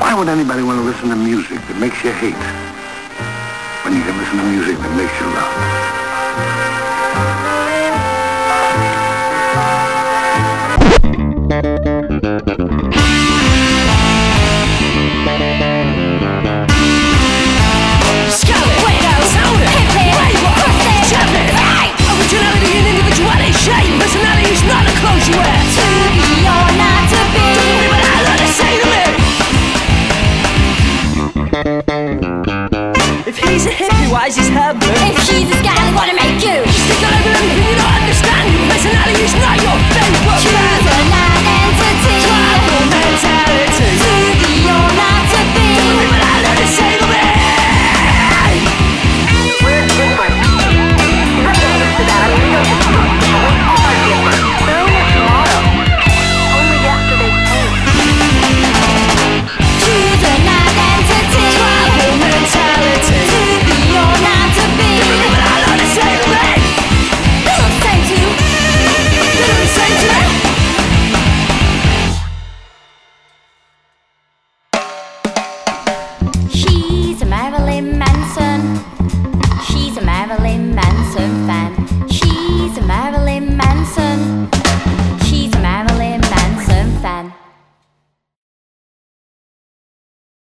Why would anybody want to listen to music that makes you hate when you can listen to music that makes you love? Thank If he's a hippie, why is his hair blue? If she's a scoundrel, what a make So.